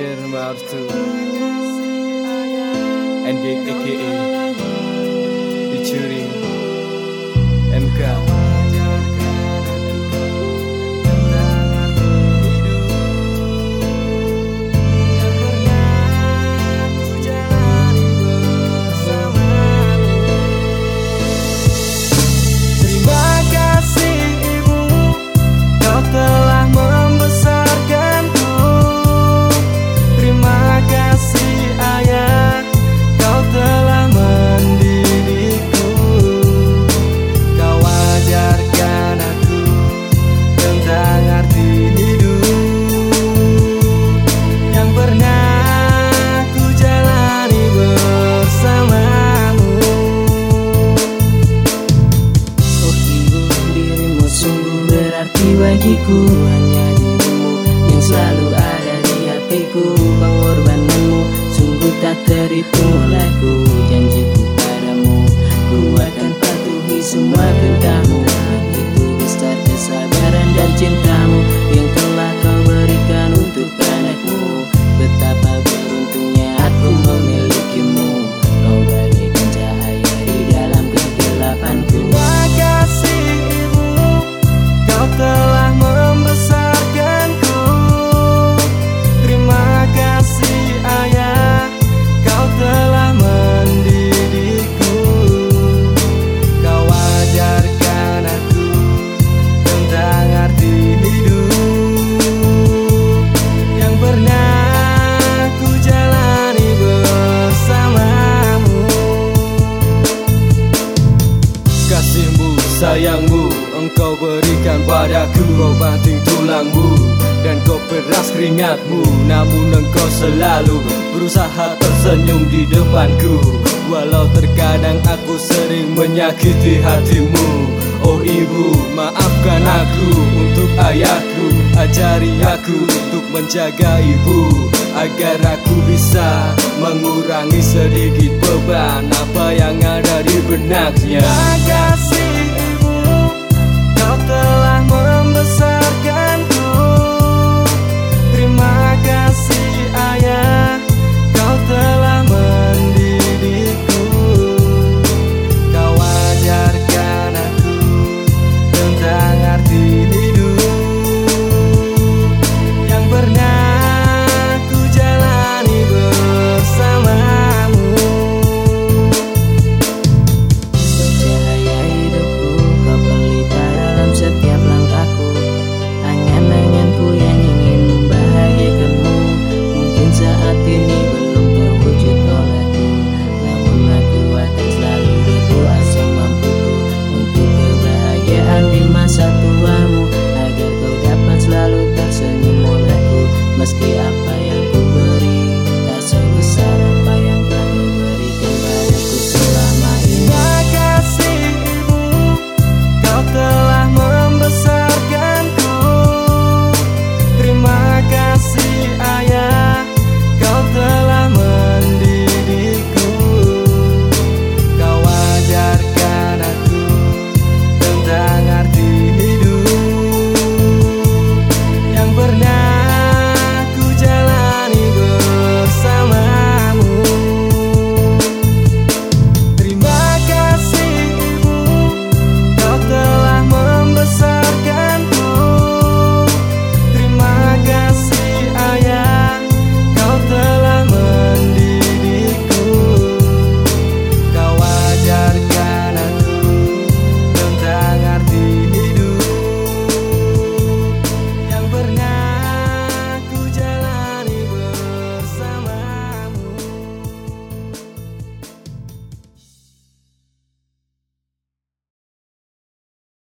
Pierre Marteau. And aka bagiku. Hanya dirimu yang selalu ada di hatiku. Pengorbananmu sungguh tak terhitung olehku. Janjiku padamu Ku akan patuhi semua perintahmu sayangmu. Engkau berikan padaku Kau banting tulangmu. Dan kau peras keringatmu Namun engkau selalu Berusaha tersenyum di depanku. Walau terkadang aku sering menyakiti hatimu. Oh ibu maafkan aku Untuk ayahku. Ajari aku untuk menjaga ibu Agar aku bisa mengurangi sedikit beban Apa yang ada di benaknya? Terima kasih